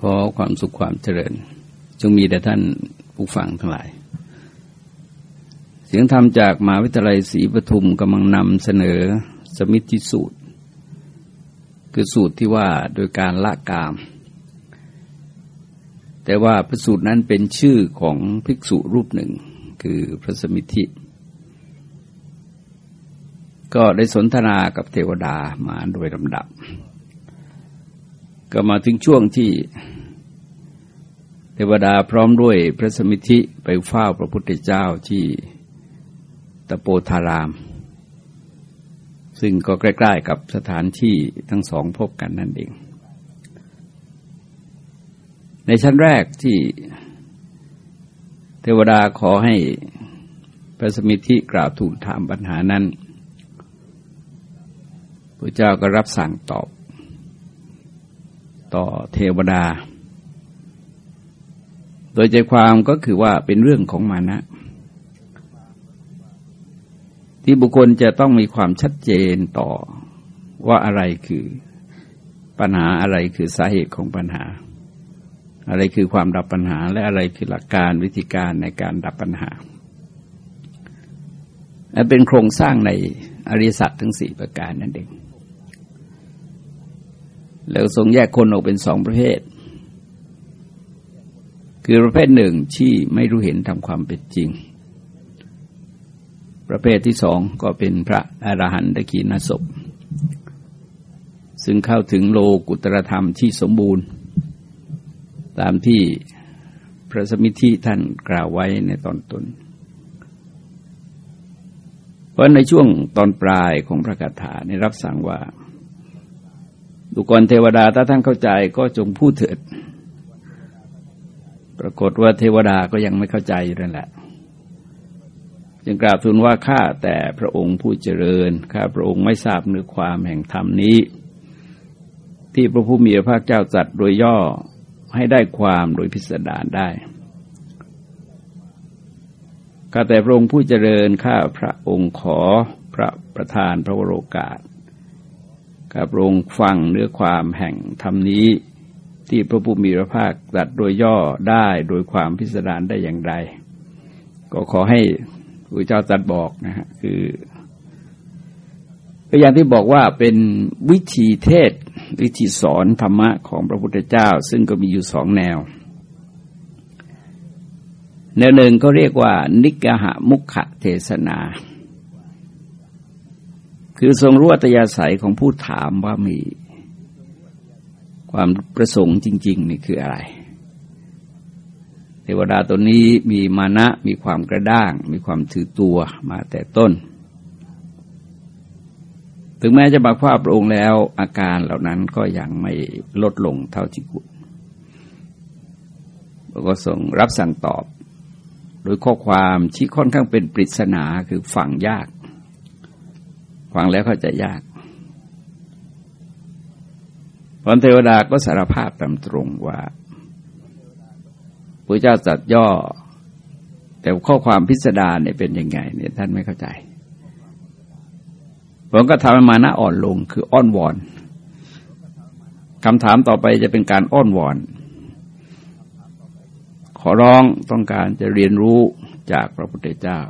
ขอความสุขความเจริญ จงมีแด่ท่านผู้ฟังทั้งหลาย เสียงธรรมจากมหาวิทยาลัยศรีปทุมกำลังนำเสนอสมิธิสูตร คือสูตรที่ว่าโดยการละกาม แต่ว่าพระสูตรนั้นเป็นชื่อของภิกษุรูปหนึ่ง คือพระสมิธิ ก็ได้สนทนากับเทวดามาโดยลำดับ ก็มาถึงช่วงที่เทวดาพร้อมด้วยพระสมิธิไปเฝ้าพระพุทธเจ้าที่ตะโปธาราม ซึ่งก็ใกล้ ๆ กับสถานที่ทั้งสองพบกันนั่นเอง ในชั้นแรกที่เทวดาขอให้พระสมิธิกราบทูลถามปัญหานั้นพระเจ้าก็รับสั่งตอบ ต่อเทวดา โดยใจความก็คือว่าเป็นเรื่องของมานะ ที่บุคคลจะต้องมีความชัดเจนต่อว่าอะไรคือปัญหาอะไรคือสาเหตุของปัญหา อะไรคือความดับปัญหา และอะไรคือหลักการวิธีการในการดับปัญหาและเป็นโครงสร้างในอริยสัจทั้งสี่ประการนั่นเอง แล้วทรงแยกคนออกเป็นสองประเภท คือประเภทหนึ่งที่ไม่รู้เห็นทำความเป็นจริง ประเภทที่สองก็เป็นพระอรหันตขีนศพ ซึ่งเข้าถึงโลกุตรธรรมที่สมบูรณ์ ตามที่พระสมิธิท่านกล่าวไว้ในตอนต้นเพราะในช่วงตอนปลายของพระคาถาในรับสั่งว่า ดูกรเทวดาถ้าท่านเข้าใจก็จงพูดเถิด ปรากฏว่าเทวดาก็ยังไม่เข้าใจนั่นแหละ จึงกราบทูลว่าข้าแต่พระองค์ผู้เจริญ ข้าพระองค์ไม่ทราบเนื้อความแห่งธรรมนี้ ที่พระผู้มีพระภาคเจ้าจัดโดยย่อให้ได้ความโดยพิสดารได้ข้าแต่พระองค์ผู้เจริญข้าพระองค์ขอพระประธานพระวโรกาส พระองค์ฟังเนื้อความแห่งธรรมนี้ ที่พระผู้มีพระภาคตัดโดยย่อได้โดยความพิสดารได้อย่างไร ก็ขอให้พระเจ้าตัดบอกนะฮะคือก็อย่างที่บอกว่าเป็นวิธีเทศวิธีสอนธรรมะของพระพุทธเจ้า ซึ่งก็มีอยู่สองแนว แนวหนึ่งก็เรียกว่า นิกหะมุขะเทศนา คือทรงรู้อัตยาศัยของผู้ถามว่ามีความประสงค์จริง ๆ นี่คืออะไร เทวดาตัวนี้มีมานะมีความกระด้าง มีความถือตัวมาแต่ต้น ถึงแม้จะบักว่าพระองค์แล้วอาการเหล่านั้นก็ยังไม่ลดลงเท่าที่ควรก็ส่งรับสั่งตอบ โดยข้อความที่ค่อนข้างเป็นปริศนาคือฟังยาก ฟังแล้วเข้าใจยากพระเทวดาก็สารภาพตามตรงว่าพระเจ้าจัดย่อ แต่ข้อความพิสดารเนี่ยเป็นยังไง เนี่ยท่านไม่เข้าใจผมก็ทำให้มานะอ่อนลงคืออ้อนวอนคำถามต่อไปจะเป็นการอ้อนวอน ขอร้องต้องการจะเรียนรู้จากพระพุทธเจ้า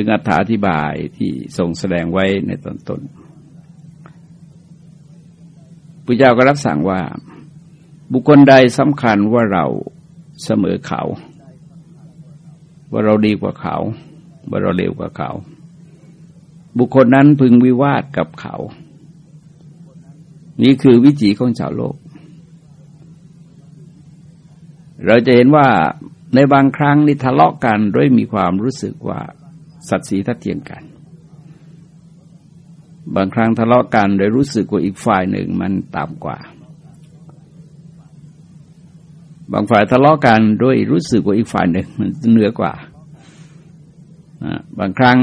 ถึงอธิบายที่ทรงแสดงไว้ในตอนต้นพระเจ้าก็รับสั่งว่า บุคคลใดสำคัญว่าเราเสมอเขา ว่าเราดีกว่าเขา ว่าเราเร็วกว่าเขา บุคคลนั้นพึงวิวาทกับเขา นี่คือวิจีของชาวโลก เราจะเห็นว่าในบางครั้งนี่ทะเลาะกันด้วยมีความรู้สึกว่า สัตว์สีทัดเทียมกัน บางครั้งทะเลาะกันโดยรู้สึกว่าอีกฝ่ายหนึ่งมันต่ำกว่า บางฝ่ายทะเลาะกันด้วยรู้สึกว่าอีกฝ่ายหนึ่งมันเหนือกว่า บางครั้ง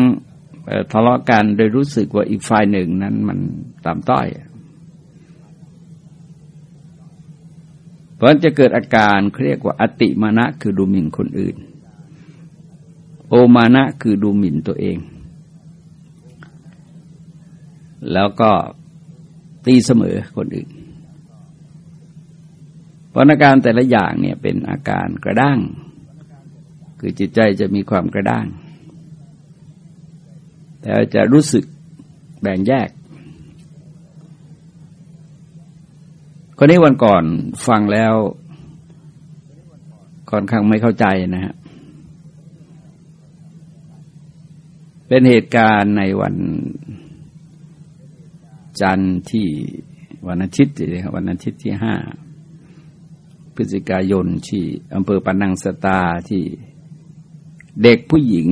ทะเลาะกันโดยรู้สึกว่าอีกฝ่ายหนึ่งนั้นมันต่ำต้อยเพราะจะเกิดอาการเรียกว่าอติมานะคือดูหมิ่นคนอื่น โอมานะคือดูหมิ่นตัวเอง แล้วก็ตีเสมอคนอื่นเพราะอาการแต่ละอย่างเนี่ยเป็นอาการกระด้าง คือจิตใจจะมีความกระด้าง แต่จะรู้สึกแบ่งแยกคนนี้วันก่อนฟังแล้วค่อนข้างไม่เข้าใจนะฮะ เป็นเหตุการณ์ในวันจันทร์ที่วันอาทิตย์เลยครับวันอาทิตย์ที่ห้าพฤศจิกายนที่อำเภอปานังสตาที่เด็กผู้หญิง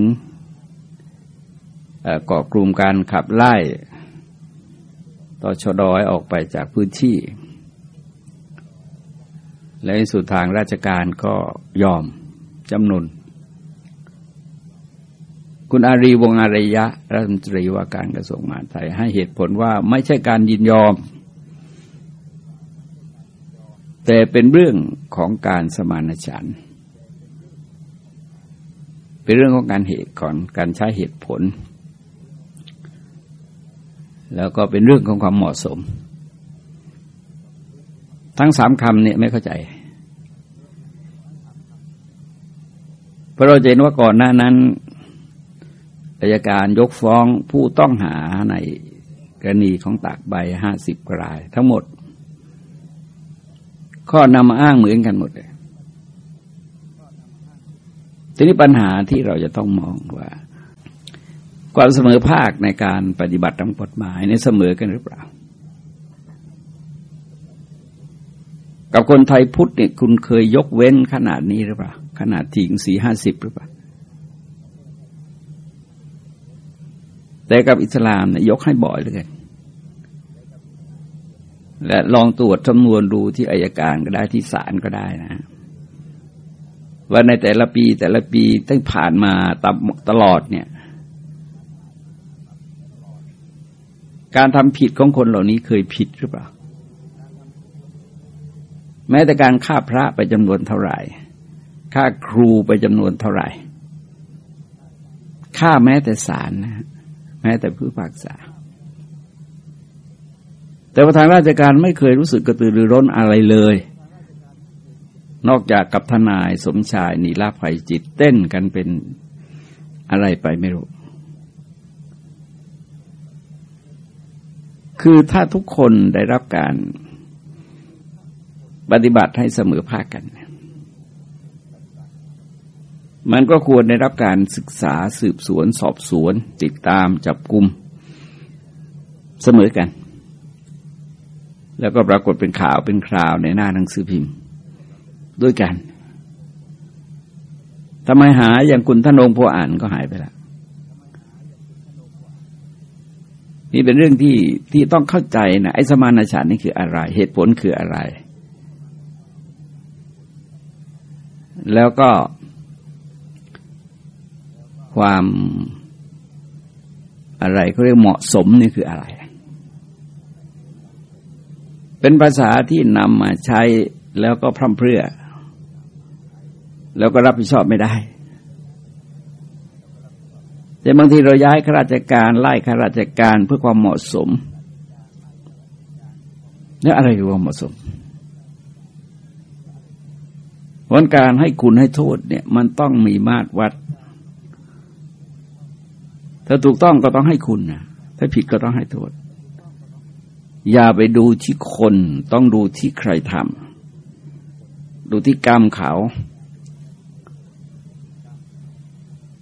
เกาะกลุ่มการขับไล่ต่อชดอยออกไปจากพื้นที่ และในสุดทางราชการก็ยอมจำนวน คุณอารีวงอารยะรัฐมนตรีว่าการกระทรวงมหาดไทยให้เหตุผลว่าไม่ใช่การยินยอม แต่เป็นเรื่องของการสมานฉันท์เป็นเรื่องของการเหตุของการใช้เหตุผล แล้วก็เป็นเรื่องของความเหมาะสม ทั้งสามคำเนี่ยไม่เข้าใจเพราะเราเห็นว่าก่อนหน้านั้น อายการยกฟ้องผู้ต้องหาในกรณีของตากใบห้าสิบราย ทั้งหมด ข้อนำมาอ้างเหมือนกันหมดเลยทีนี้ปัญหาที่เราจะต้องมองว่า ความเสมอภาคในการปฏิบัติตามกฎหมายในเสมอกันหรือเปล่า กับคนไทยพุทธเนี่ยคุณเคยยกเว้นขนาดนี้หรือเปล่า ขนาดถิงสี่ห้าสิบหรือเปล่า แต่กับอิสลามเนี่ยยกให้บ่อยเลย และลองตรวจจำนวนดูที่อายการก็ได้ที่ศาลก็ได้นะ ว่าในแต่ละปีแต่ละปีตั้งผ่านมาตตลอดเนี่ย การทำผิดของคนเหล่านี้เคยผิดหรือเปล่า แม้แต่การฆ่าพระไปจำนวนเท่าไหร่ฆ่าครูไปจำนวนเท่าไหร่ฆ่าแม้แต่ศาลนะ แม้แต่ผู้พักษา แต่ประธานราชการไม่เคยรู้สึกกระตือรือร้นอะไรเลย นอกจากกับทนายสมชายนีลาภัยจิตเต้นกันเป็นอะไรไปไม่รู้ คือถ้าทุกคนได้รับการปฏิบัติให้เสมอภาคกัน มันก็ควรได้รับการศึกษาสืบสวนสอบสวน ติดตามจับกลุ่มเสมอกัน แล้วก็ปรากฏเป็นข่าวเป็นคราวในหน้าหนังสือพิมพ์ ด้วยกันทำไมหาอย่างคุณท่านองค์พออ่านก็หายไปแล้วนี่เป็นเรื่องที่ที่ต้องเข้าใจนะไอ้สมานฉันนี่คืออะไร เหตุผลคืออะไร แล้วก็ ความอะไรเขาเรียกเหมาะสมนี่คืออะไร เป็นภาษาที่นำมาใช้แล้วก็พร่ำเพรื่อ แล้วก็รับผิดชอบไม่ได้ แต่บางทีเราย้ายข้าราชการไล่ข้าราชการเพื่อความเหมาะสมนี่อะไรคือความเหมาะสมวันการให้คุณให้โทษเนี่ย มันต้องมีมาตรวัด ถ้าถูกต้องก็ต้องให้คุณนะถ้าผิดก็ต้องให้โทษ อย่าไปดูที่คนต้องดูที่ใครทำดูที่กรรมเขา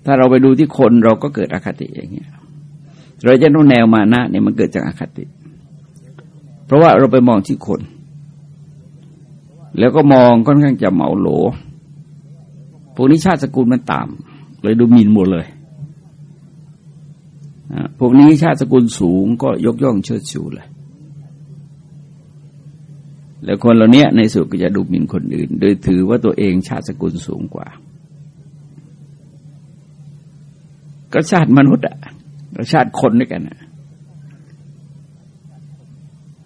ถ้าเราไปดูที่คนเราก็เกิดอคติอย่างเงี้ยเราจะต้แนวมานะเนี่ยมันเกิดจากอคติ เพราะว่าเราไปมองที่คน แล้วก็มองค่อนข้างจะเหมาโหลพวกนี้ชาติสกุลมันต่ำเลยดูหมิ่นหมดเลย พวกนี้ชาติสกุลสูงก็ยกย่องเชิดชูเลยแล้วคนเหล่านี้ในสุดก็จะดูหมิ่นคนอื่น โดยถือว่าตัวเองชาติสกุลสูงกว่า ก็ชาติมนุษย์อะชาติคนด้วยกันอะ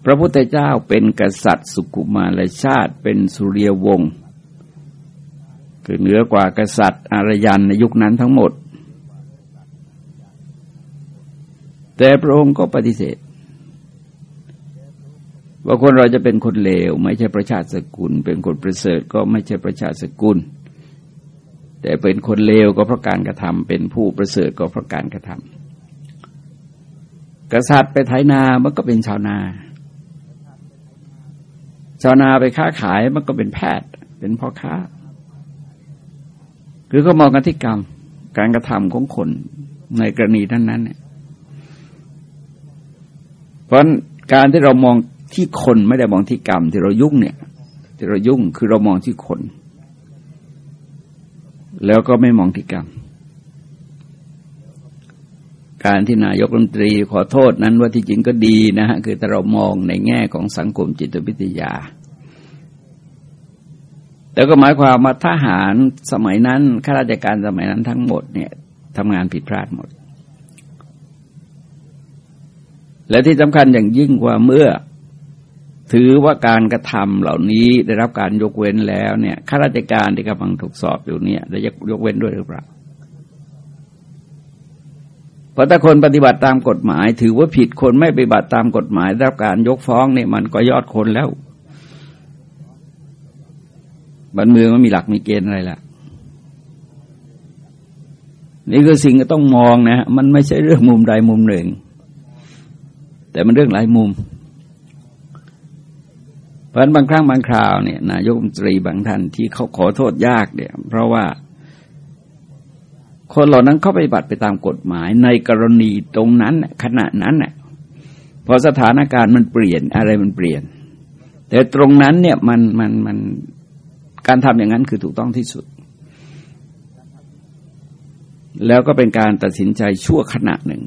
พระพุทธเจ้าเป็นกษัตริย์สุขุมารชาติเป็นสุริยวงศ์คือเหนือกว่ากษัตริย์อารยันในยุคนั้นทั้งหมด แต่พระองค์ก็ปฏิเสธ ว่าคนเราจะเป็นคนเลว ไม่ใช่ประชาติสกุล เป็นคนประเสริฐก็ไม่ใช่ประชาติสกุล แต่เป็นคนเลวก็เพราะการกระทำเป็นผู้ประเสริฐก็เพราะการกระทำกษัตริย์ไปไถนา มันก็เป็นชาวนา ชาวนาไปค้าขายมันก็เป็นแพทย์ เป็นพ่อค้า คือก็มองกันที่กรรม การกระทำของคนในกรณีนั้นนั้นเนี่ย เพราะการที่เรามองที่คนไม่ได้มองที่กรรม ที่เรายุ่งเนี่ย ที่เรายุ่งคือเรามองที่คน แล้วก็ไม่มองที่กรรม การที่นายกรัฐมนตรีขอโทษนั้นว่าที่จริงก็ดีนะฮะคือแต่เรามองในแง่ของสังคมจิตวิทยาแล้วก็หมายความว่าทหารสมัยนั้นข้าราชการสมัยนั้นทั้งหมดเนี่ยทำงานผิดพลาดหมด และที่สำคัญอย่างยิ่งกว่าเมื่อ ถือว่าการกระทำเหล่านี้ได้รับการยกเว้นแล้วเนี่ยข้าราชการที่กำลังถูกสอบอยู่เนี่ยได้ยกเว้นด้วยหรือเปล่าเพราะถ้าคนปฏิบัติตามกฎหมาย ถือว่าผิดคนไม่ปฏิบัติตามกฎหมายได้รับการยกฟ้องเนี่ยมันก็ยอดคนแล้วบ้านเมืองมันมีหลักมีเกณฑ์อะไรล่ะนี่คือสิ่งที่ต้องมองนะ มันไม่ใช่เรื่องมุมใดมุมหนึ่ง แต่มันเรื่องหลายมุม เพราะบางครั้งบางคราวเนี่ยนายกรัฐมนตรีบางท่านที่เขาขอโทษยากเนี่ย เพราะว่า คนเหล่านั้นเขาไปบัติไปตามกฎหมาย ในกรณีตรงนั้นขณะนั้นน่ะพอสถานการณ์มันเปลี่ยนอะไรมันเปลี่ยน แต่ตรงนั้นเนี่ยมันมันมันการทำอย่างนั้นคือถูกต้องที่สุด แล้วก็เป็นการตัดสินใจชั่วขณะหนึ่ง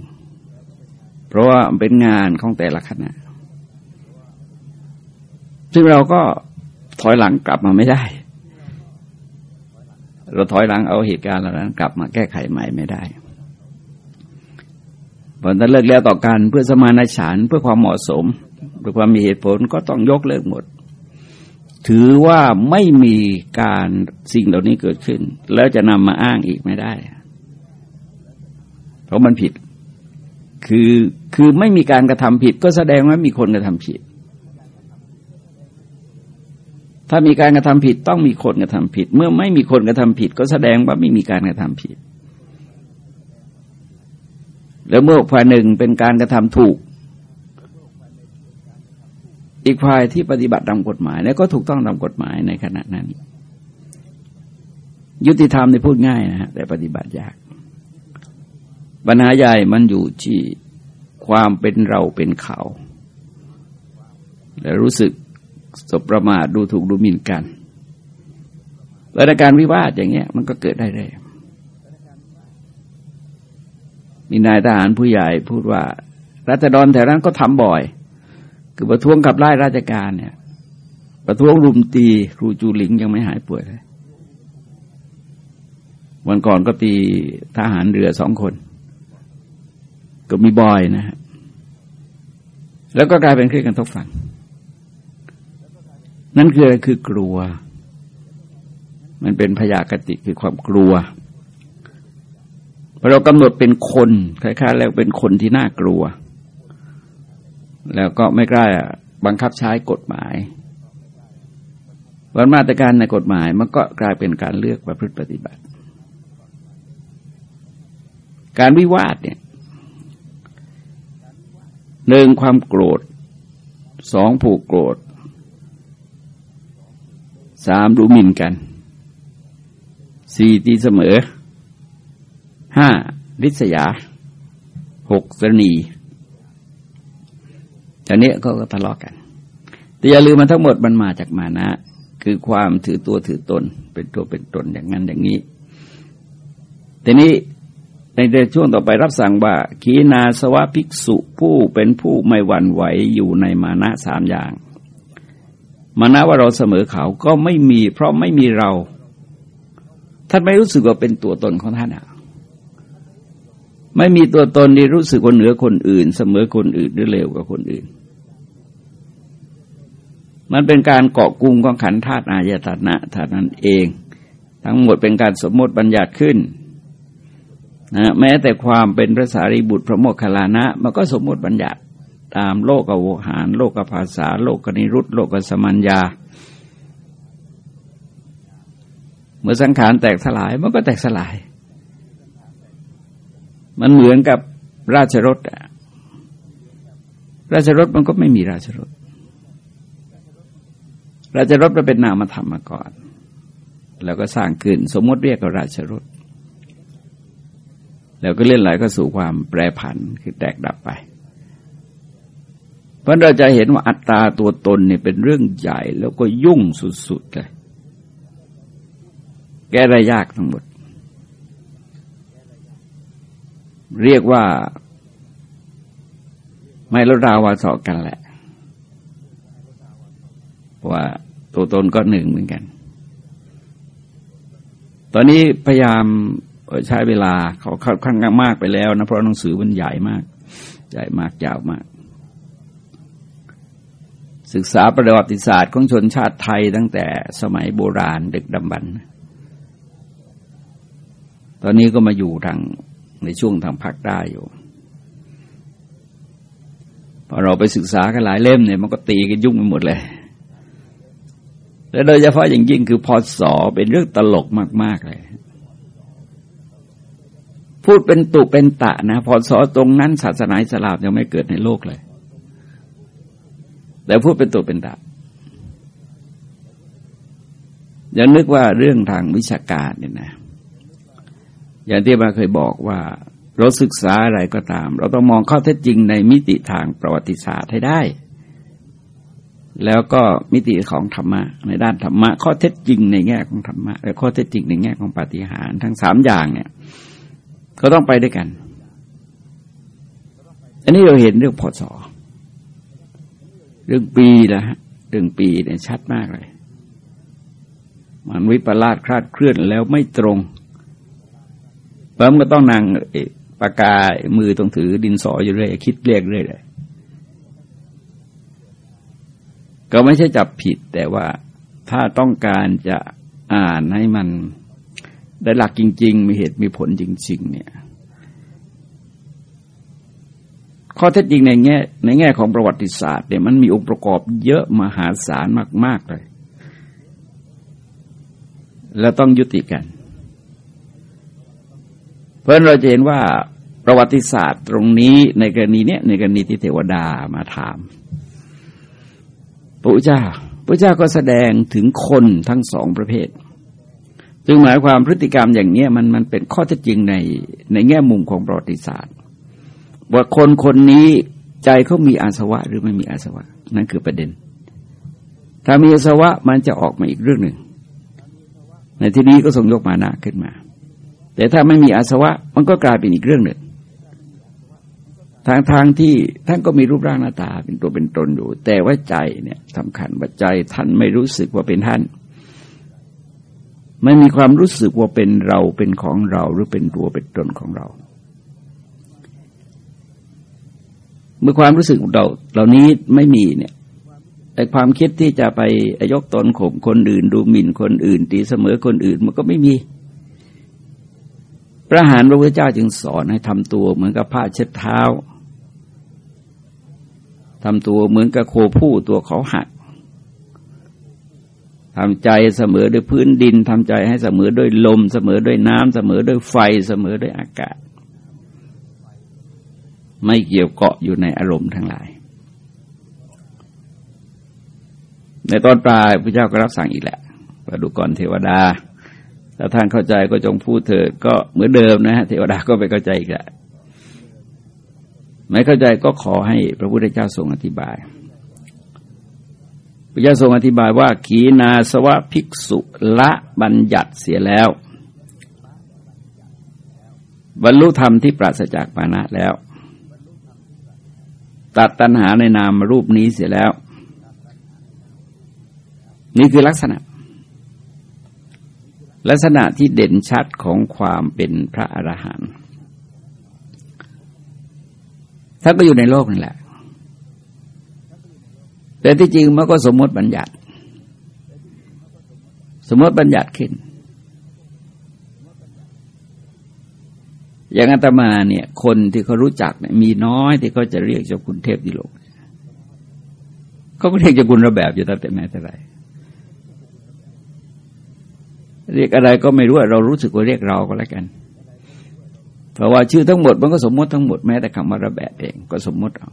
เพราะว่าเป็นงานของแต่ละขณะ ซึ่งเราก็ถอยหลังกลับมาไม่ได้ เราถอยหลังเอาเหตุการณ์เหล่านั้น กลับมาแก้ไขใหม่ไม่ได้ผลถ้าเลิกแล้วต่อกันเพื่อสมานฉันเพื่อความเหมาะสมเพื่อความมีเหตุผลก็ต้องยกเลิกหมด ถือว่าไม่มีการสิ่งเหล่านี้เกิดขึ้น แล้วจะนำมาอ้างอีกไม่ได้ เพราะมันผิด คือคือไม่มีการกระทำผิดก็แสดงว่ามีคนกระทำผิด ถ้ามีการกระทำผิดต้องมีคนกระทำผิด เมื่อไม่มีคนกระทำผิด ก็แสดงว่าไม่มีการกระทำผิด แล้วเมื่อฝ่ายหนึ่งเป็นการกระทำถูก อีกฝ่ายที่ปฏิบัติตามกฎหมาย แล้วก็ถูกต้องตามกฎหมายในขณะนั้น ยุติธรรมในพูดง่ายนะฮะแต่ปฏิบัติยาก ปัญหาใหญ่มันอยู่ที่ความเป็นเราเป็นเขา และรู้สึกสบประมาทดูถูกดูหมิ่นกันแล้วในการวิวาทอย่างเงี้ย มันก็เกิดได้เลยมีนายทหารผู้ใหญ่พูดว่ารัฐดรแถวนั้นก็ทำบ่อย คือประท้วงกับไล่ราชการเนี่ย ประท้วงรุมตีครูจูหลิงยังไม่หายป่วยเลยวันก่อนก็ตีทหารเรือสองคน ก็มีบ่อยนะฮะแล้วก็กลายเป็นเครื่องกันทกฝัง นั่นคืออะไรคือกลัว มันเป็นพยากติคือความกลัวพอเรากำหนดเป็นคนคล้ายๆ แล้วเป็นคนที่น่ากลัว แล้วก็ไม่กล้าบังคับใช้กฎหมายวันมาตรการในกฎหมายมันก็กลายเป็นการเลือกประพฤติปฏิบัติ การวิวาทเนี่ย หนึ่งความโกรธสองผูกโกรธสามดูหมิ่นกันสี่ตีเสมอห้าริษยาหกสนีอันนี้ก็ทะเลาะกัน แต่อย่าลืมมันทั้งหมดมันมาจากมานะ คือความถือตัวถือตน เป็นตัวเป็นตนอย่างนั้นอย่างนี้ ทีนี้ ในเดือนช่วงต่อไปรับสั่งว่า ขีนาสวะภิกษุผู้เป็นผู้ไม่หวั่นไหวอยู่ในมานะสามอย่าง มานะว่าเราเสมอเขาก็ไม่มี เพราะไม่มีเรา ท่านไม่รู้สึกว่าเป็นตัวตนของท่านอะไม่มีตัวตนที่รู้สึกว่าเหนือคนอื่น เสมอคนอื่นหรือเลวกว่าคนอื่น มันเป็นการเกาะกลุ่มของขันธาตุอายตนะธาตุนั้นเอง ทั้งหมดเป็นการสมมติบัญญัติขึ้น นะแม้แต่ความเป็นพระสารีบุตรพระโมคคัลลานะมันก็สมมติบัญญัติตามโลกโวหาร โลกภาษา โลกนิรุตโลกสมัญญา เมื่อสังขารแตกสลายมันก็แตกสลาย มันเหมือนกับราชรถอะราชรถมันก็ไม่มีราชรถราชรถมันเป็นนามธรรมมาก่อน แล้วก็สร้างขึ้น สมมติเรียกว่าราชรถ แล้วก็เล่นไหลก็สู่ความแปรผันคือแตกดับไป เพราะเราจะเห็นว่าอัตตาตัวตนเนี่ยเป็นเรื่องใหญ่แล้วก็ยุ่งสุดๆเลยแก้ได้ยากทั้งหมด เรียกว่า ไม่ลดราวาสอกันแหละว่าตัวตนก็หนึ่งเหมือนกัน ตอนนี้พยายาม ใช้เวลาเขาค่อนข้างมากไปแล้วนะเพราะหนังสือมันใหญ่มาก ใหญ่มากยาวมาก ศึกษาประวัติศาสตร์ของชนชาติไทยตั้งแต่สมัยโบราณดึกดำบรรตอนนี้ก็มาอยู่ทางในช่วงทางภาคใต้อยู่พอเราไปศึกษากันหลายเล่มเนี่ยมันก็ตีกันยุ่งไปหมดเลย และโดยเฉพาะอย่างยิ่งคือพอสอเป็นเรื่องตลกมาก ๆ เลย พูดเป็นตุเป็นตะนะพอสอตรงนั้นศาสนาอิสลามยังไม่เกิดในโลกเลย แต่พูดเป็นตุเป็นตะอยังนึกว่าเรื่องทางวิชาการเนี่ยนะ อย่างที่มาเคยบอกว่า เราศึกษาอะไรก็ตาม เราต้องมองข้อเท็จจริงในมิติทางประวัติศาสตร์ให้ได้ แล้วก็มิติของธรรมะ ในด้านธรรมะ ข้อเท็จจริงในแง่ของธรรมะและข้อเท็จจริงในแง่ของปฏิหารทั้งสามอย่างเนี่ย ก็ต้องไปด้วยกัน อันนี้เราเห็นเรื่องพศเรื่องปีนะฮะเรื่องปีเนี่ยชัดมากเลย มันวิปลาสคลาดเคลื่อนแล้วไม่ตรงเพิ่มก็ต้องนั่งปากกามือต้องถือดินสออยู่เรื่อยคิดเรียกเรื่อยเลยก็ไม่ใช่จับผิดแต่ว่าถ้าต้องการจะอ่านให้มันได้หลักจริง ๆ มีเหตุมีผลจริง ๆ เนี่ย ข้อเท็จจริงในแง่ในแง่ของประวัติศาสตร์เนี่ยมันมีองค์ประกอบเยอะมหาศาลมาก ๆ เลย แล้วต้องยุติกัน เพราะเราจะเห็นว่าประวัติศาสตร์ตรงนี้ในกรณีเนี้ยในกรณีที่เทวดามาถามพระเจ้าพระเจ้าก็แสดงถึงคนทั้งสองประเภท จึงหมายความพฤติกรรมอย่างเนี้ยมันมันเป็นข้อเท็จจริงในในแง่มุมของประวัติศาสตร์ ว่าคนคนนี้ใจเขามีอาสวะหรือไม่มีอาสวะ นั่นคือประเด็น ถ้ามีอาสวะมันจะออกมาอีกเรื่องหนึ่ง ในที่นี้ก็ทรงยกมานะขึ้นมา แต่ถ้าไม่มีอาสวะมันก็กลายเป็นอีกเรื่องหนึ่งทางทางที่ท่านก็มีรูปร่างหน้าตาเป็นตัวเป็นตนอยู่ แต่ว่าใจเนี่ยสำคัญว่าใจท่านไม่รู้สึกว่าเป็นท่านไม่มีความรู้สึกว่าเป็นเราเป็นของเราหรือเป็นตัวเป็นตนของเรา เมื่อความรู้สึกเราเหล่านี้ไม่มีเนี่ยแต่ความคิดที่จะไปยกตนข่มคนอื่น ดูหมิ่นคนอื่น ตีเสมอคนอื่น มันก็ไม่มี พระหารพระพุทธเจ้าจึงสอนให้ทำตัวเหมือนกับผ้าเช็ดเท้าทำตัวเหมือนกับโคผู้ตัวเขาหักทำใจเสมอด้วยพื้นดินทำใจให้เสมอด้วยลม เสมอด้วยน้ำเสมอด้วยไฟเสมอด้วยอากาศ ไม่เกี่ยวเกาะอยู่ในอารมณ์ทั้งหลาย ในตอนปลายพระเจ้าก็รับสั่งอีกแหละประดุกรเทวดาถ้าท่านเข้าใจก็จงพูดเถิดก็เหมือนเดิมนะฮะเทวดาก็ไปเข้าใจอีกแหละไม่เข้าใจก็ขอให้พระพุทธเจ้าทรงอธิบายพระเจ้าทรงอธิบายว่า ขีนาสวะภิกษุละบัญญัติเสียแล้ว บรรลุธรรมที่ปราศจากปานะแล้ว ตัดตัณหาในนามรูปนี้เสียแล้ว นี่คือลักษณะ ลักษณะที่เด่นชัดของความเป็นพระอรหันต์ท่านก็อยู่ในโลกนั่นแหละ แต่ที่จริงมันก็สมมติบัญญัติ สมมติบัญญัติขึ้น อย่างอาตมาเนี่ย คนที่เขารู้จักเนี่ยมีน้อยที่เขาจะเรียกเจ้าคุณเทพดิโลกเขาก็เรียกเจะกุลระแบบอยู่ตั้งแต่แม้แต่ไรเรียกอะไรก็ไม่รู้เรารู้สึกว่าเรียกเราก็แล้วกัน เพราะว่าชื่อทั้งหมดมันก็สมมติทั้งหมดแม้แต่คำว่าระแบบเองก็สมมติเอา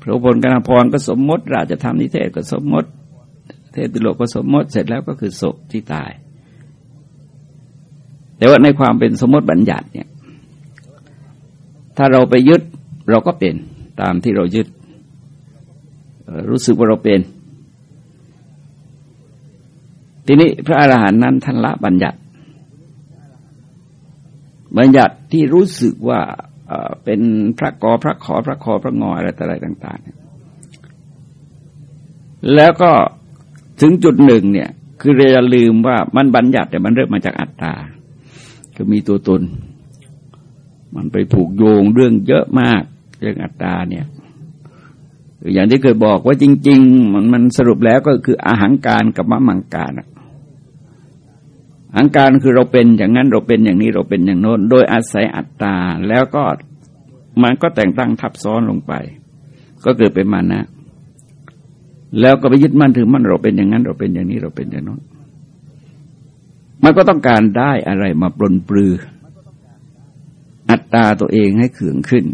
พระพลกนพรก็สมมติ ราชธรรมนิเทศก็สมมติ เทศติโลกก็สมมติ เสร็จแล้วก็คือศพที่ตาย แต่ว่าในความเป็นสมมติบัญญัติเนี่ย ถ้าเราไปยึดเราก็เป็นตามที่เรายึด รู้สึกว่าเราเป็น ทีนี้พระอาหารหันต์นั้นท่านละบัญญัติ บัญญัติที่รู้สึกว่าเป็นพระกอพระขอพระคอพระงออะไรต่อะไรต่าง ๆ แล้วก็ถึงจุดหนึ่งเนี่ย คือเราจะลืมว่ามันบัญญัติแต่มันเริ่มมาจากอัตตา คือมีตัวตน มันไปผูกโยงเรื่องเยอะมากเรื่องอัตตาเนี่ยอย่างที่เคยบอกว่าจริง ๆ มันมันสรุปแล้วก็คืออาหางการกับมะมังการอาหางการคือเราเป็นอย่างนั้นเราเป็นอย่างนี้เราเป็นอย่างโน้น โดยอาศัยอัตตาแล้วก็มันก็แต่งตั้งทับซ้อนลงไป ก็เกิดเป็นมานะ แล้วก็ไปยึดมั่นถือมั่นเราเป็นอย่างนั้น เราเป็นอย่างนี้เราเป็นอย่างโน้น มันก็ต้องการได้อะไรมาปลนปลือ อัตตาตัวเองให้เขื่องขึ้น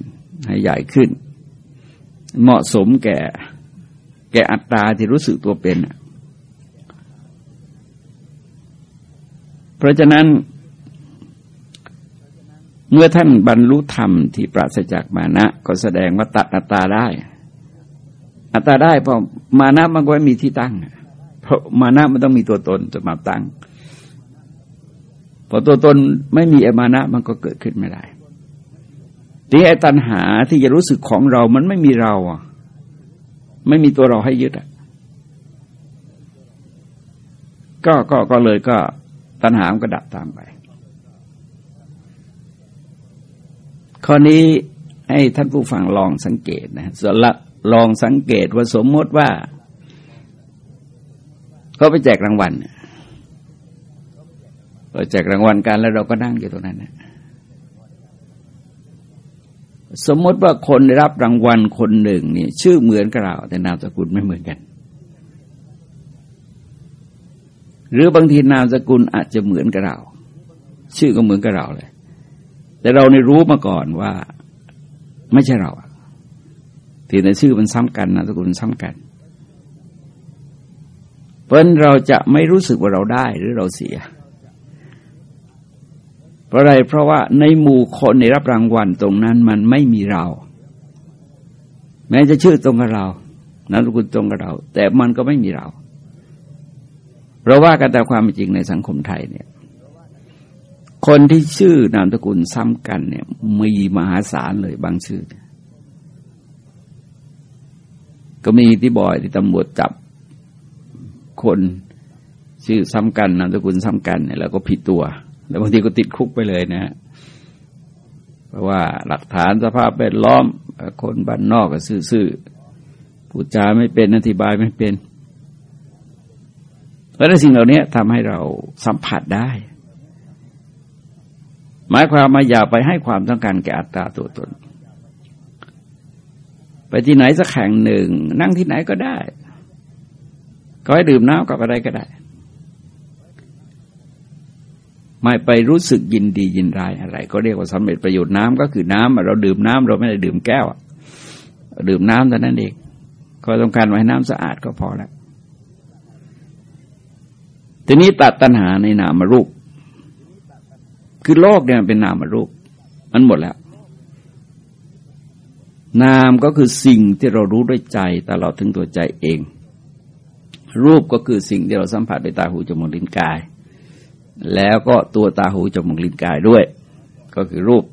ให้ใหญ่ขึ้น เหมาะสมแก่ แก่อัตตาที่รู้สึกตัวเป็น เพราะฉะนั้น เมื่อท่านบรรลุธรรมที่ปราศจากมานะ ก็แสดงว่าตัดอัตตาได้ อัตตาได้เพราะมานะมันก็ไม่มีที่ตั้งเพราะมานะมันต้องมีตัวตนจะมาตั้ง พอตัวตนไม่มีอมานะมันก็เกิดขึ้นไม่ได้ทีไอ้ตัณหาที่จะรู้สึกของเรา มันไม่มีเราอะ ไม่มีตัวเราให้ยึดอะ ก็ก็ก็เลยก็ตัณหามันก็ดับตามไป ข้อนี้ให้ท่านผู้ฟังลองสังเกตนะส่วนละลองสังเกตว่าสมมติว่า เขาไปแจกรางวัลเราแจกรางวัลกันแล้วเราก็นั่งอยู่ตรงนั้นนะสมมติว่าคนได้รับรางวัลคนหนึ่งนี่ชื่อเหมือนกับเรา แต่นามสกุลไม่เหมือนกัน หรือบางทีนามสกุลอาจจะเหมือนกับเรา ชื่อก็เหมือนกับเราเลย แต่เราในรู้มาก่อนว่า ไม่ใช่เราทีในชื่อมันซ้ำกันนามสกุลซ้ำกัน เพราะเราจะไม่รู้สึกว่าเราได้หรือเราเสีย เพราะอะไรเพราะว่าในหมู่คนในรับรางวัลตรงนั้นมันไม่มีเรา แม้จะชื่อตรงกับเรานามสกุลตรงกับเรา แต่มันก็ไม่มีเรา เราว่ากันแต่ความจริงในสังคมไทยเนี่ย คนที่ชื่อนามสกุลซ้ำกันเนี่ยมีมหาศาลเลยบางชื่อ ก็มีที่บ่อยที่ตำรวจจับคนชื่อซ้ำกันนามสกุลซ้ำกันเนี่ยแล้วก็ผิดตัว แล้วบางทีก็ติดคุกไปเลยนะเพราะว่าหลักฐานสภาพแวดล้อม คนบ้านนอกก็ซื่อๆพูดจาไม่เป็นอธิบายไม่เป็นเพราะสิ่งเหล่านี้ทำให้เราสัมผัสได้ หมายความมาอย่าไปให้ความต้องการแก่อัตตาตัวตน ไปที่ไหนสักแห่งหนึ่ง นั่งที่ไหนก็ได้ ก็ให้ดื่มน้ำกับอะไรก็ได้ ไม่ไปรู้สึกยินดียินร้ายอะไร ก็เรียกว่าสำเร็จประโยชน์น้ำก็คือน้ำเราดื่มน้ำเราไม่ได้ดื่มแก้วดื่มน้ำแต่นั้นเองก็ต้องการไว้น้ำสะอาดก็พอแล้วทีนี้ตัดตัณหาในนามรูป คือโลกเนี่ยเป็นนามรูป มันหมดแล้ว นามก็คือสิ่งที่เรารู้ด้วยใจตลอดถึงตัวใจเอง รูปก็คือสิ่งที่เราสัมผัสด้วยตาหูจมูกลิ้นกาย แล้วก็ตัวตาหูจมูกลิ้นกายด้วย ก็คือรูป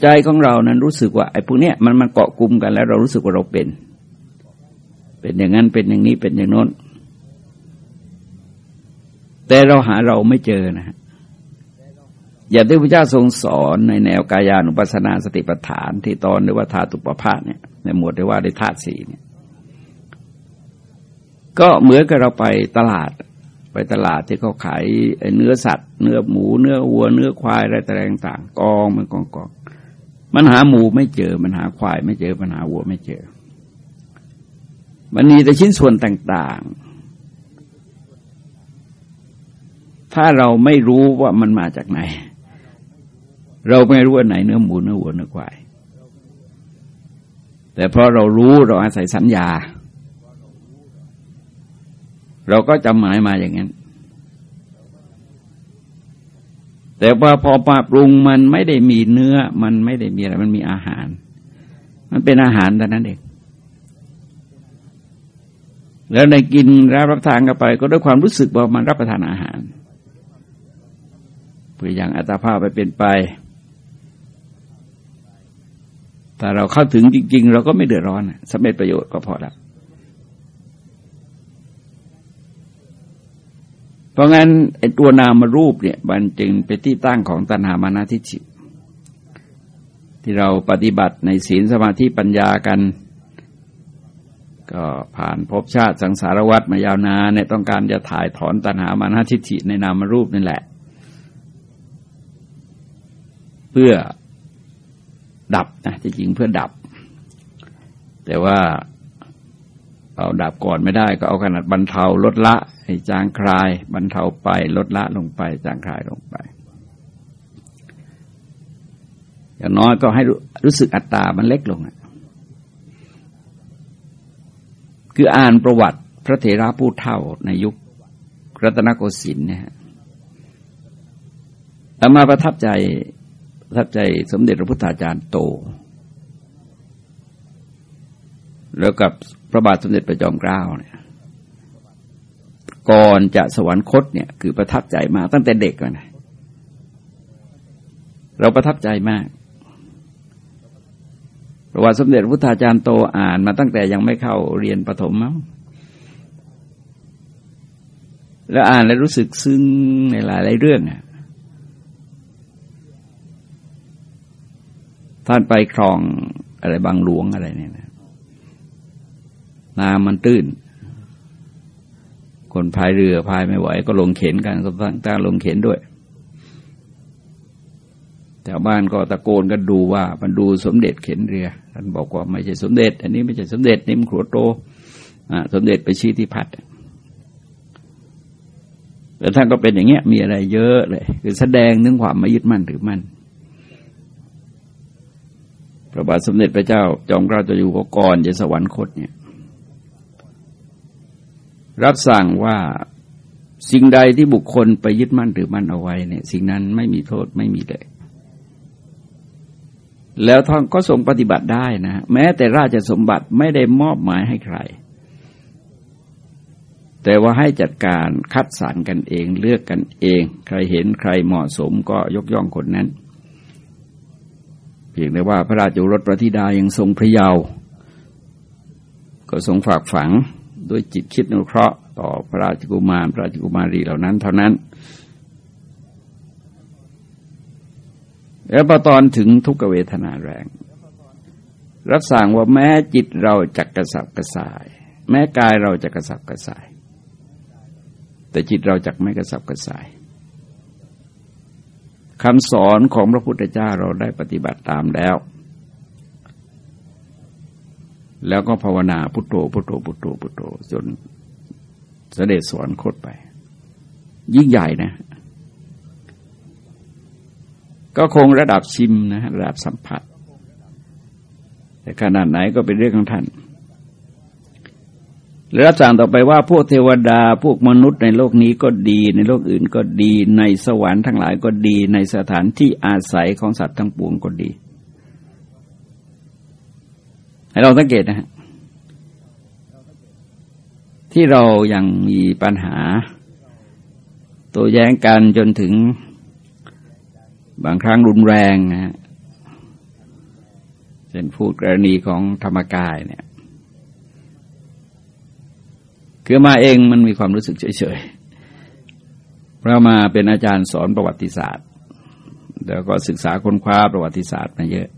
ใจของเรานั้นรู้สึกว่าไอ้พวกเนี้ยมันมันเกาะกลุ่มกันแล้วเรารู้สึกว่าเราเป็น เป็นอย่างนั้นเป็นอย่างนี้เป็นอย่างโน้น แต่เราหาเราไม่เจอนะฮะอย่างที่พระเจ้าทรงสอนในแนวกายานุปัสสนาสติปัฏฐานที่ตอนเรียกว่าธาตุปภาเนี่ยในหมวดเรียกว่าได้ธาตุสี่เนี่ย ก็เหมือนกับเราไปตลาด ไปตลาดที่เขาขายเนื้อสัตว์ เนื้อหมู เนื้อวัว เนื้อควายอะไรต่างๆกองมันกองกองมันหาหมูไม่เจอ มันหาควายไม่เจอ มันหาวัวไม่เจอ มันมีแต่ชิ้นส่วนต่างๆ ถ้าเราไม่รู้ว่ามันมาจากไหน เราไม่รู้ว่าไหนเนื้อหมูเนื้อวัวเนื้อควาย แต่เพราะเรารู้เราอาศัยสัญญา เราก็จำหมายมาอย่างนั้น แต่ว่าพอปาปรุงมันไม่ได้มีเนื้อ มันไม่ได้มีอะไร มันมีอาหาร มันเป็นอาหารแต่นั้นเอง แล้วในกินรับรับทานกันไป ก็ด้วยความรู้สึกว่ามันรับประทานอาหารเพื่ออย่างอัตภาพไปเป็นไป แต่เราเข้าถึงจริง ๆ เราก็ไม่เดือดร้อนสำเร็จประโยชน์ก็พอแล้ว เพราะงั้นไอ้ตัวนามารูปเนี่ยมันจึงเป็นที่ตั้งของตัณหามานาทิจิที่เราปฏิบัติในศีลสมาธิปัญญากัน ก็ผ่านภพชาติสังสารวัฏมายาวนานเนี่ยต้องการจะถ่ายถอนตัณหามานาทิจิในนามรูปนี่แหละ เพื่อดับนะจริงเพื่อดับ แต่ว่า เอาดับก่อนไม่ได้ก็เอาขนาดบรรเทาลดละให้จางคลายบรรเทาไปลดละลงไปจางคลายลงไป อย่างน้อยก็ให้รู้สึกอัตตามันเล็กลงคืออ่านประวัติพระเถระผู้เท่าในยุครัตนโกสินทร์เนี่ยแต่มาประทับใจประทับใจสมเด็จพระพุทธาจารย์โต แล้วกับ พระบาทสมเด็จพระจอมเกล้าเนี่ยก่อนจะสวรรคตเนี่ย คือประทับใจมากตั้งแต่เด็กก่อนนะเราประทับใจมากประวัติสมเด็จพระพุทธาจารย์โตอ่านมาตั้งแต่ยังไม่เข้าเรียนประถมมั้งแล้วอ่านแล้วรู้สึกซึ้งในหลายหลายเรื่องอะท่านไปครองอะไรบางหลวงอะไรเนี่ย น้ำมันตื้น คนพายเรือพายไม่ไหว ก็ลงเข็นกันก็ตั้งลงเข็นด้วยแถวบ้านก็ตะโกนกันดูว่า มันดูสมเด็จเข็นเรือท่านบอกว่าไม่ใช่สมเด็จ อันนี้ไม่ใช่สมเด็จนี่มันขวโตสมเด็จไปชี้ที่พัดแล้วท่านก็เป็นอย่างเงี้ย มีอะไรเยอะเลย คือแสดงถึงความไม่ยึดมั่นถือมั่นพระบาทสมเด็จพระเจ้า จอมเกล้าเจ้าอยู่หัวก่อนจะสวรรคตเนี่ย รับสั่งว่าสิ่งใดที่บุคคลไปยึดมั่นหรือมั่นเอาไว้เนี่ย สิ่งนั้นไม่มีโทษไม่มีเลย แล้วท่านก็ทรงปฏิบัติได้นะ แม้แต่ราชสมบัติไม่ได้มอบหมายให้ใคร แต่ว่าให้จัดการคัดสรรกันเองเลือกกันเอง ใครเห็นใครเหมาะสมก็ยกย่องคนนั้น เพียงแต่ว่าพระราชโอรสพระธิดายังทรงพระเยาว์ก็ทรงฝากฝัง ด้วยจิตคิดนุเคราะห์ต่อพระราชกุมารพระราชกุมารีเหล่านั้น เท่านั้น แล้วพอตอนถึงทุกขเวทนาแรง รับสั่งว่าแม้จิตเราจะกระสับกระส่าย แม้กายเราจะกระสับกระส่าย แต่จิตเราจะไม่กระสับกระส่ายคำสอนของพระพุทธเจ้าเราได้ปฏิบัติตามแล้ว แล้วก็ภาวนาพุทโธพุทโธพุทโธพุทโธจนเสด็จสวรรคตไป ยิ่งใหญ่นะ ก็คงระดับชิมนะระดับสัมผัส แต่ขนาดไหนก็เป็นเรื่องของท่านแล้วรับสั่งต่อไปว่าพวกเทวดาพวกมนุษย์ในโลกนี้ก็ดี ในโลกอื่นก็ดี ในสวรรค์ทั้งหลายก็ดี ในสถานที่อาศัยของสัตว์ทั้งปวงก็ดี ให้เราสังเกตนะฮะที่เรายังมีปัญหา ตัวแย้งกันจนถึงบางครั้งรุนแรงนะฮะเช่นพูดกรณีของธรรมกายเนี่ย คือมาเองมันมีความรู้สึกเฉยๆเพราะมาเป็นอาจารย์สอนประวัติศาสตร์ แล้วก็ศึกษาค้นคว้าประวัติศาสตร์มาเยอะ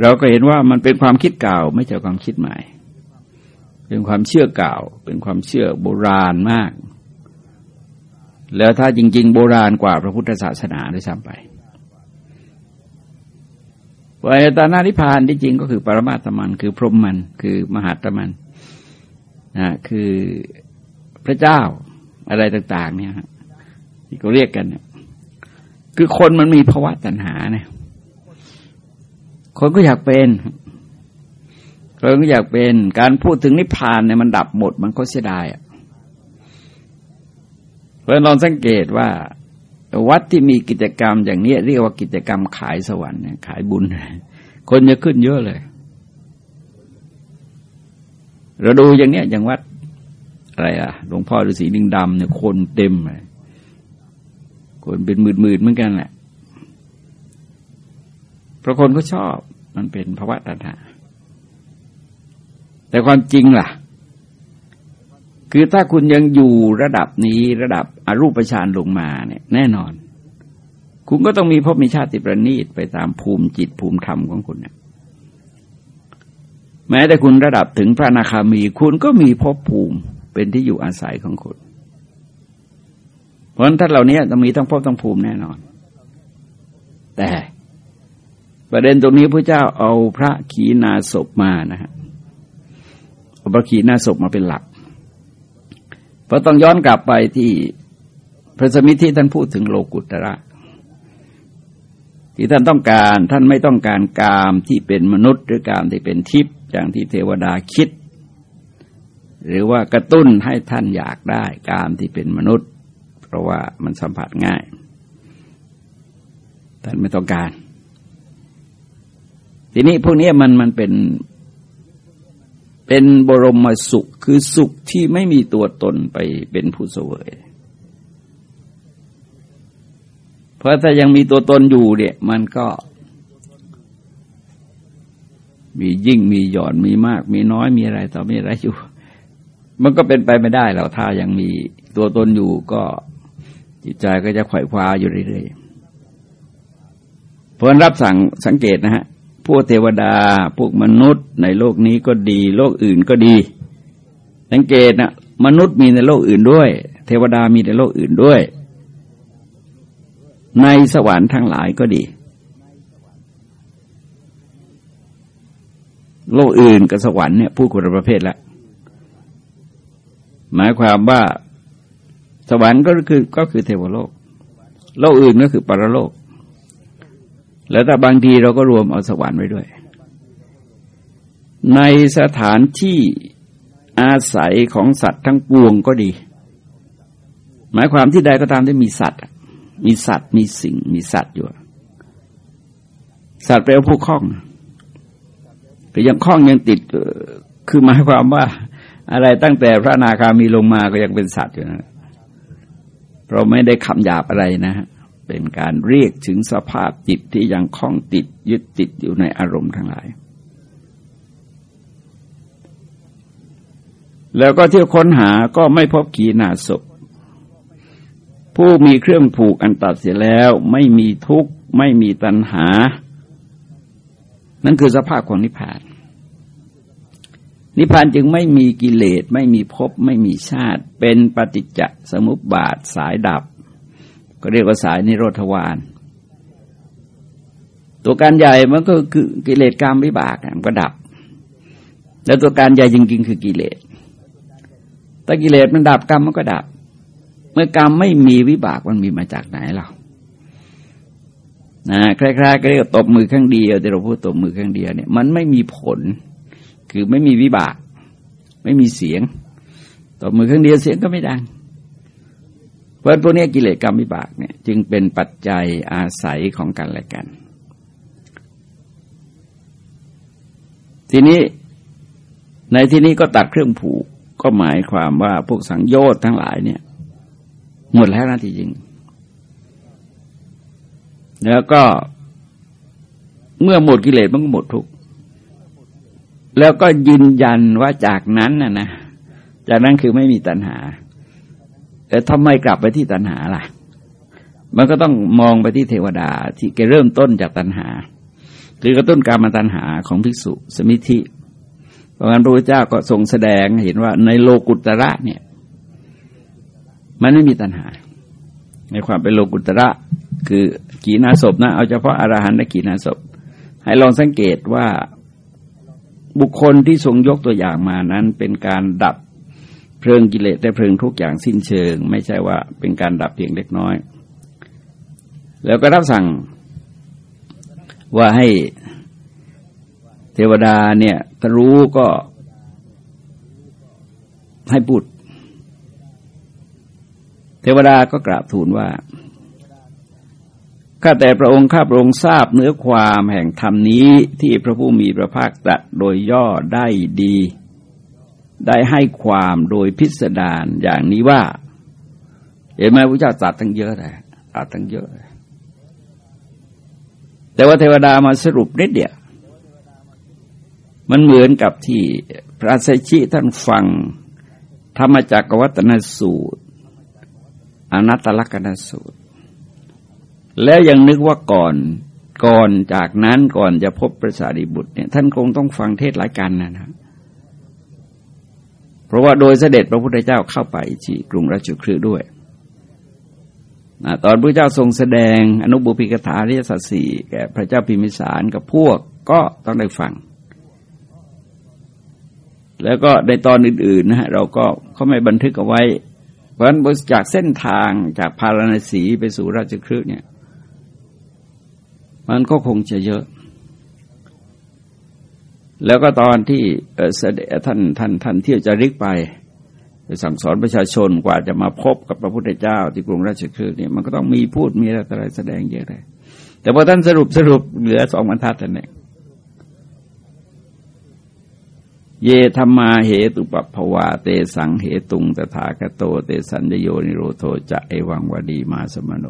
เราก็เห็นว่ามันเป็นความคิดเก่าไม่ใช่ความคิดใหม่ เป็นความเชื่อเก่า เป็นความเชื่อโบราณมาก แล้วถ้าจริง ๆ โบราณกว่าพระพุทธศาสนาด้วยซ้ำไปวายตานานิพานที่จริงก็คือปรมาตมัน คือพรหมมัน คือมหาตมันนะคือพระเจ้าอะไรต่าง ๆ เนี่ยที่เขาเรียกกันเนี่ยคือคนมันมีภาวะตัณหาเนี่ย คนก็อยากเป็น คนก็อยากเป็น การพูดถึงนิพพานเนี่ยมันดับหมดมันก็เสียดายอะเพราะลองสังเกตว่า วัดที่มีกิจกรรมอย่างนี้เรียกว่ากิจกรรมขายสวรรค์เนี่ยขายบุญ คนจะขึ้นเยอะเลย เราดูอย่างเนี้ยอย่างวัดอะไรอะหลวงพ่อฤาษีดิงดำเนี่ยคนเต็มเลยคนเป็นหมื่นๆเหมือนกันแหละเพราะคนก็ชอบ มันเป็นภาวะตัณหาแต่ความจริงล่ะ คือถ้าคุณยังอยู่ระดับนี้ระดับอรูปฌานลงมาเนี่ย แน่นอน คุณก็ต้องมีพบมีชาติประณีตไปตามภูมิจิตภูมิธรรมของคุณเนี่ยแม้แต่คุณระดับถึงพระนาคามี คุณก็มีภพภูมิเป็นที่อยู่อาศัยของคุณ เพราะฉะนั้นท่านเหล่านี้ต้องมีต้องพบต้องภูมิแน่นอน แต่ ประเด็นตรงนี้พระเจ้าเอาพระขีณาศพมานะฮะเอาพระขีณาศพมาเป็นหลัก เพราะต้องย้อนกลับไปที่พระสมิทที่ท่านพูดถึงโลกุตระ ที่ท่านต้องการท่านไม่ต้องการกามที่เป็นมนุษย์ หรือกามที่เป็นทิพย์อย่างที่เทวดาคิด หรือว่ากระตุ้นให้ท่านอยากได้กามที่เป็นมนุษย์ เพราะว่ามันสัมผัสง่าย ท่านไม่ต้องการ ทีนี้พวกนี้มันมันเป็นเป็นบรมสุขคือสุขที่ไม่มีตัวตนไปเป็นผู้เสวย เพราะถ้ายังมีตัวตนอยู่เนี่ยมันก็ มียิ่งมีหย่อนมีมาก มีน้อยมีอะไรต่อมีอะไรอยู่ มันก็เป็นไปไม่ได้แล้วถ้ายังมีตัวตนอยู่ก็จิตใจก็จะไขว่คว้าอยู่เรื่อยๆเพราะรับสั่งสังเกตนะฮะ พวกเทวดา พวกมนุษย์ในโลกนี้ก็ดี โลกอื่นก็ดี สังเกตนะมนุษย์มีในโลกอื่นด้วย เทวดามีในโลกอื่นด้วย ในสวรรค์ทั้งหลายก็ดี โลกอื่นกับสวรรค์เนี่ยพูดคนละประเภทละหมายความว่าสวรรค์ก็คือก็คือเทวโลก โลกอื่นก็คือปรโลก แล้วแต่บางทีเราก็รวมเอาสวรรค์ไว้ด้วย ในสถานที่อาศัยของสัตว์ทั้งปวงก็ดี หมายความที่ใดก็ตามที่มีสัตว์ มีสัตว์มีสิ่งมีสัตว์อยู่ สัตว์แปลว่าผู้คล้องก็ยังคล้องยังติดคือหมายความว่าอะไรตั้งแต่พระนาคามีลงมาก็ยังเป็นสัตว์อยู่นะเราไม่ได้คำหยาบอะไรนะฮะ เป็นการเรียกถึงสภาพจิตที่ยังคล้องติดยึดติดอยู่ในอารมณ์ทั้งหลาย แล้วก็เที่ยวค้นหาก็ไม่พบขีณาศพ ผู้มีเครื่องผูกอันตัดเสียแล้ว ไม่มีทุกข์ ไม่มีตัณหา นั่นคือสภาพของนิพพาน นิพพานจึงไม่มีกิเลส ไม่มีภพไม่มีชาติ เป็นปฏิจจสมุปบาทสายดับ ก็เรียกว่าสายนิโรธวานตัวการใหญ่มันก็คือกิเลสกรรมวิบากมันก็ดับ แล้วตัวการใหญ่จริงๆคือกิเลสถ้ากิเลสมันดับกรรมมันก็ดับ เมื่อกรรมไม่มีวิบากมันมีมาจากไหนเรานะคล้ายๆก็เรียกตบมือข้างเดียวแต่เราพูดตบมือข้างเดียวเนี่ยมันไม่มีผล คือไม่มีวิบาก ไม่มีเสียงต่อมือเครื่องเดียวเสียงก็ไม่ดัง ราะพวกนี้กิเลสกรรมวิบากเนี่ยจึงเป็นปัจจัยอาศัยของกันและกัน ทีนี้ในที่นี้ก็ตัดเครื่องผูกก็หมายความว่าพวกสังโยชน์ทั้งหลายเนี่ย หมดแล้วนะที่จริง แล้วก็เมื่อหมดกิเลสมันก็หมดทุกแล้วก็ยืนยันว่าจากนั้นน่ะนะจากนั้นคือไม่มีตัณหา แต่ทำไมกลับไปที่ตัณหาล่ะ มันก็ต้องมองไปที่เทวดา ที่แกเริ่มต้นจากตัณหา คือกระตุ้นการมาตัณหาของภิกษุสมิธิเพราะงั้นพระพุทธเจ้าก็ทรงแสดงเห็นว่าในโลกุตระเนี่ย มันไม่มีตัณหา ในความเป็นโลกุตระ คือกีนาศพนะ เอาเฉพาะอรหันต์และกีนาศพ ให้ลองสังเกตว่าบุคคลที่ทรงยกตัวอย่างมานั้นเป็นการดับ เพลิงกิเลสและเพลิงทุกอย่างสิ้นเชิง ไม่ใช่ว่าเป็นการดับเพียงเล็กน้อย แล้วก็รับสั่งว่าให้เทวดาเนี่ยถ้ารู้ก็ให้พูดเทวดาก็กราบทูลว่าข้าแต่พระองค์ข้าพระองค์ทราบเนื้อความแห่งธรรมนี้ที่พระผู้มีพระภาคตรัสโดยย่อได้ดี ได้ให้ความโดยพิสดารอย่างนี้ว่า เห็นไหมพระเจ้าตรัสตั้งเยอะเลยตรัสตั้งเยอะ แต่ว่าเทวดามาสรุปนิดเดียวมันเหมือนกับที่พระสัชชิท่านฟัง ธรรมจักรวัตนสูตร อนัตตลกนสูตร แล้วยังนึกว่าก่อนก่อนจากนั้นก่อนจะพบพระสารีบุตรเนี่ยท่านคงต้องฟังเทศหลายกันนะนะ เพราะว่าโดยเสด็จพระพุทธเจ้าเข้าไปที่กรุงราชคฤห์ด้วยตอนพระเจ้าทรงแสดงอนุบุพิกถาเรียสัตสีแก่พระเจ้าพิมิสารกับพวกก็ต้องได้ฟัง แล้วก็ในตอนอื่นๆนะฮะเราก็เขาไม่บันทึกเอาไว้ เพราะฉะนั้นจากเส้นทางจากพาราณสีไปสู่ราชคฤห์เนี่ย มันก็คงจะเยอะ แล้วก็ตอนที่ท่านท่านท่านเที่ยวจะริกไปสั่งสอนประชาชนกว่าจะมาพบกับพระพุทธเจ้าที่กรุงราชคฤห์เนี่ยมันก็ต้องมีพูดมีอะไรแสดงเยอะเลยแต่พอท่านสรุปสรุปเหลือสองบรรทัดนั่นเองเยธรรมาเหตุปปภวาเตสังเหตุงตถาคโต เตสัญญโยนิโรโทจะเอวังวดีมาสมโน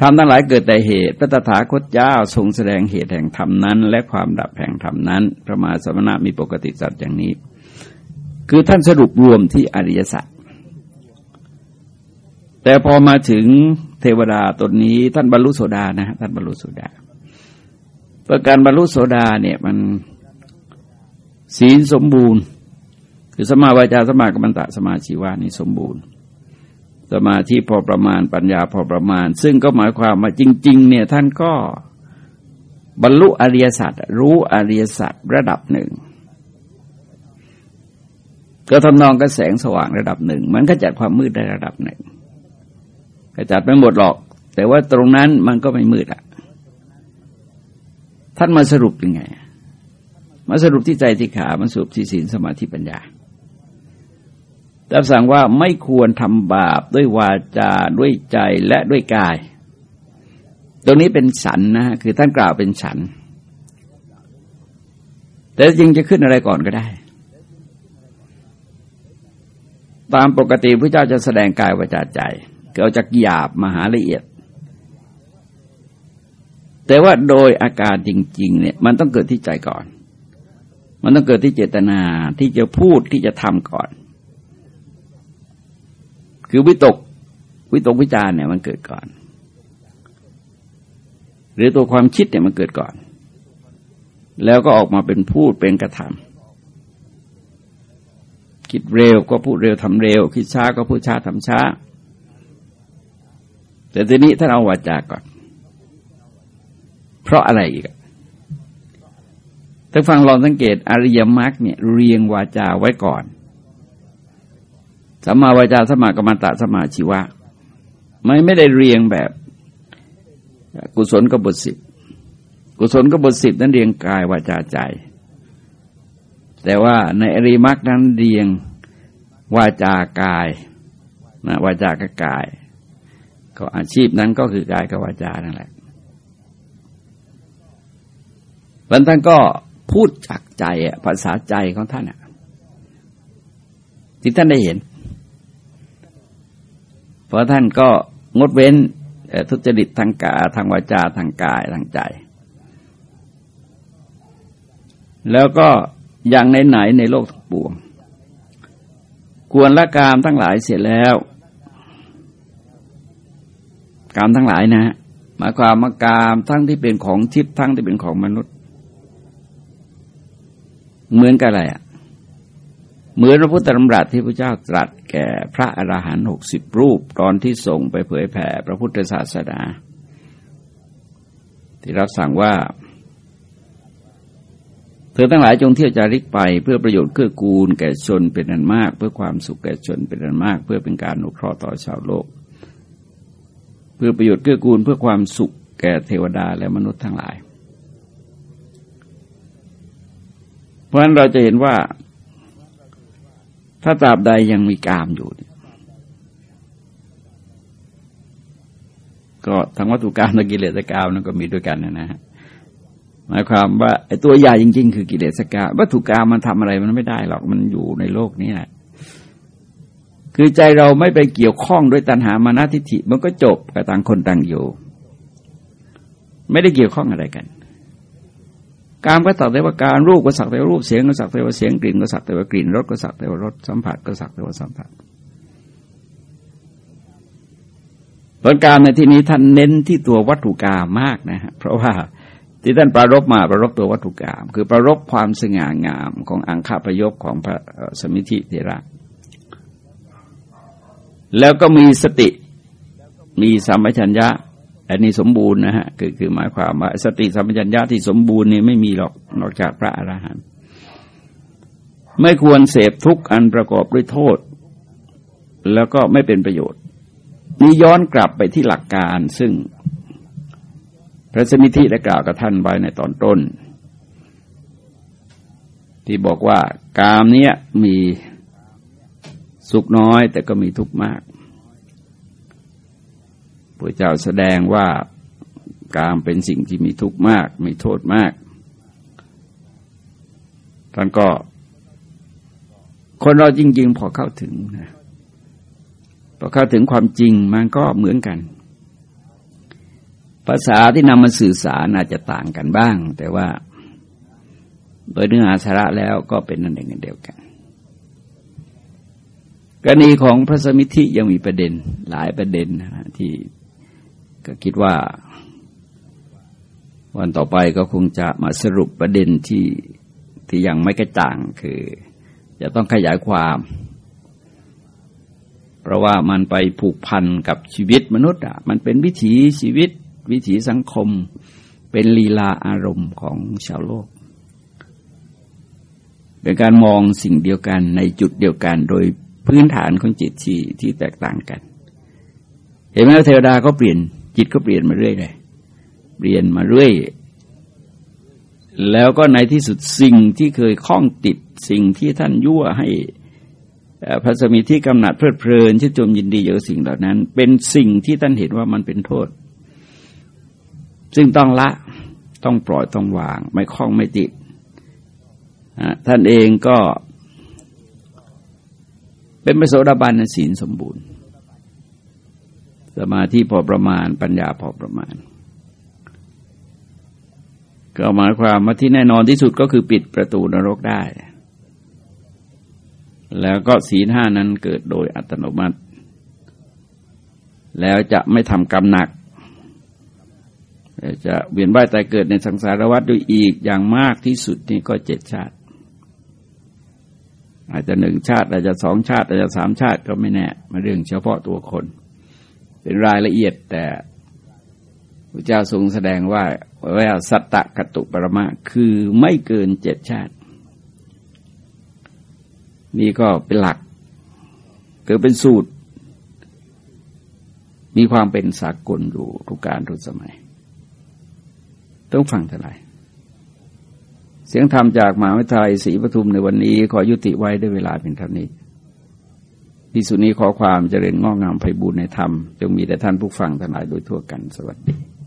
ทำทั้งหลายเกิดแต่เหตุ พระตถาคตเจ้าทรงแสดงเหตุแห่งธรรมนั้น และความดับแห่งธรรมนั้น พระมาสมณะมีปกติสัตว์อย่างนี้ คือท่านสรุปรวมที่อริยสัจแต่พอมาถึงเทวดาตนนี้ท่านบรรลุโสดานะท่านบรรลุโสดาประการบรรลุโสดาเนี่ยมันศีลสมบูรณ์ คือสมาวาจาสมากรรมตะสมาชีวานี่สมบูรณ์ สมาธิพอประมาณปัญญาพอประมาณ ซึ่งก็หมายความว่าจริง ๆ เนี่ยท่านก็บรรลุอริยสัจรู้อริยสัจระดับหนึ่ง ก็ทำนองกระแสงสว่างระดับหนึ่ง มันก็จัดความมืดได้ระดับหนึ่งก็จัดไม่หมดหรอก แต่ว่าตรงนั้นมันก็ไม่มืดอะท่านมาสรุปยังไงมาสรุปที่ใจที่ขามาสรุปที่ศีลสมาธิปัญญา แต่สั่งว่าไม่ควรทำบาปด้วยวาจาด้วยใจและด้วยกาย ตรงนี้เป็นสันนะคือท่านกล่าวเป็นสัน แต่จริงจะขึ้นอะไรก่อนก็ได้ ตามปกติพระเจ้าจะแสดงกายวาจาใจเกิดจากหยาบมหาละเอียด แต่ว่าโดยอาการจริง ๆ เนี่ย มันต้องเกิดที่ใจก่อน มันต้องเกิดที่เจตนาที่จะพูดที่จะทำก่อน คือวิตกวิตกวิจารเนี่ยมันเกิดก่อน หรือตัวความคิดเนี่ยมันเกิดก่อน แล้วก็ออกมาเป็นพูดเป็นกระทำคิดเร็วก็พูดเร็วทำเร็ว คิดช้าก็พูดช้าทำช้า แต่ทีนี้ท่าเอาวาจาก่อน เพราะอะไรอีกถ้าฟังลองสังเกตอริยมรรคเนี่ยเรียงวาจาไว้ก่อน สัมมาวาจาสัมมากรรมตะสัมมาชีวะไม่ไม่ได้เรียงแบบกุศลกบฏสิบกุศลกบฏสิบนั้นเรียงกายวาจาใจ แต่ว่าในอริมักนั้นเรียงวาจากายนะวาจากกาย ก็อาชีพนั้นก็คือกายกับวาจานั่นแหละแล้วท่านก็พูดจากใจภาษาใจของท่านที่ท่านได้เห็น เพราะท่านก็งดเว้นทุจริตทางกาทางวาจาทางกายทางใจ แล้วก็อย่างไหนในโลกทั้งปวง ควรละกามทั้งหลายเสร็จแล้วกามทั้งหลายนะหมายความว่ากามทั้งที่เป็นของทิพย์ทั้งที่เป็นของมนุษย์ เหมือนกันอะไรอะ เหมือนพระพุทธธรรมรัตที่พระเจ้าตรัสแก่พระอราหันต์หกสิบรูป ตอนที่ส่งไปเผยแผ่พระพุทธศาสนา ที่รับสั่งว่า เธอทั้งหลายจงเที่ยวจาริกไปเพื่อประโยชน์เกื้อกูลแก่ชนเป็นอันมาก เพื่อความสุขแก่ชนเป็นอันมาก เพื่อเป็นการนุเคราะห์ต่อชาวโลก เพื่อประโยชน์เกื้อกูลเพื่อความสุขแก่เทวดาและมนุษย์ทั้งหลาย เพราะฉะนั้นเราจะเห็นว่า ถ้าตราบใดยังมีกามอยู่ ก็ทั้งวัตถุกรรมและกิเลสกรรมนั่นก็มีด้วยกันนะฮะหมายความว่าไอ้ตัวใหญ่จริง ๆ คือกิเลสกรรมวัตถุกรรมมันทำอะไรมันไม่ได้หรอกมันอยู่ในโลกนี้แหละคือใจเราไม่ไปเกี่ยวข้องด้วยตัณหามานาทิฐิมันก็จบกับต่างคนต่างอยู่ ไม่ได้เกี่ยวข้องอะไรกัน การก็สักแต่ว่าการรูปก็สักแต่ว่ารูปเสียงก็สักแต่ว่าเสียงกลิ่นก็สักแต่ว่ากลิ่นรสก็สักแต่ว่ารสสัมผัสก็สักแต่ว่าสัมผัสผลการในที่นี้ท่านเน้นที่ตัววัตถุกรรมมากนะฮะเพราะว่าที่ท่านประรบมาประรบตัววัตถุกรรมคือประรบความสง่างามของอังคาประยบของพระสมิธิเทระ แล้วก็มีสติมีสัมปชัญญะ อันนี้สมบูรณ์นะฮะคือคือหมายความว่าสติสัมปชัญญะที่สมบูรณ์นี่ไม่มีหรอกนอกจากพระอรหันต์ไม่ควรเสพทุกข์อันประกอบด้วยโทษ แล้วก็ไม่เป็นประโยชน์นี้ย้อนกลับไปที่หลักการซึ่ง พระสมิธิได้กล่าวกับท่านไว้ในตอนต้น ที่บอกว่ากามเนี้ยมีสุขน้อยแต่ก็มีทุกข์มาก พระเจ้าแสดงว่ากามเป็นสิ่งที่มีทุกข์มาก มีโทษมาก ท่านก็ คนเราจริง ๆ พอเข้าถึงนะพอเข้าถึงความจริงมันก็เหมือนกัน ภาษาที่นำมาสื่อสารอาจจะต่างกันบ้าง แต่ว่า โดยเนื้อหาสาระแล้วก็เป็นนั่นเองเดียวกัน กรณีของพระสมิธิยังมีประเด็นหลายประเด็นนะที่ ก็คิดว่า วันต่อไปก็คงจะมาสรุปประเด็นที่ที่ยังไม่กระจ่างคือ จะต้องขยายความ เพราะว่ามันไปผูกพันกับชีวิตมนุษย์อะมันเป็นวิถีชีวิต วิถีสังคม เป็นลีลาอารมณ์ของชาวโลก เป็นการมองสิ่งเดียวกันในจุดเดียวกันโดยพื้นฐานของจิตที่ที่แตกต่างกัน เห็นไหมเทวดาก็เปลี่ยน จิตก็เปลี่ยนมาเรื่อยเลยเปลี่ยนมาเรื่อย แล้วก็ในที่สุดสิ่งที่เคยคล้องติดสิ่งที่ท่านยั่วให้พระสมิที่กำหนัดเพลิดเพลินชื่นชมยินดีอยู่สิ่งเหล่านั้น เป็นสิ่งที่ท่านเห็นว่ามันเป็นโทษ ซึ่งต้องละต้องปล่อยต้องวาง ไม่คล้องไม่ติดท่านเองก็เป็นพระโสดาบันศีลสมบูรณ์ สมาธิพอประมาณ ปัญญาพอประมาณ ก็หมายความว่าที่แน่นอนที่สุดก็คือปิดประตูนรกได้ แล้วก็ศีลห้านั้นเกิดโดยอัตโนมัติ แล้วจะไม่ทำกรรมหนักจะเวียนว่ายตายเกิดในสังสารวัฏด้วยอีกอย่างมากที่สุดนี่ก็เจ็ดชาติ อาจจะหนึ่งชาติ อาจจะสองชาติ อาจจะสามชาติก็ไม่แน่มาเรื่องเฉพาะตัวคน เป็นรายละเอียดแต่พระเจ้าทรงแสดงว่าว่าสัตตะกตุปรมะคือไม่เกินเจ็ดชาติ นี่ก็เป็นหลักเกิดเป็นสูตร มีความเป็นสากลอยู่ทุกการทุกสมัย ต้องฟังเท่าไหร่เสียงธรรมจากมหาวิทยาลัยศรีปทุมในวันนี้ขอยุติไว้ด้วยเวลาเป็นเท่านี้ ที่สุดนี้ขอความเจริญงอกงามไพบูรณในธรรม จงมีแต่ท่านผู้ฟังทั้งหลายโดยทั่วกันสวัสดี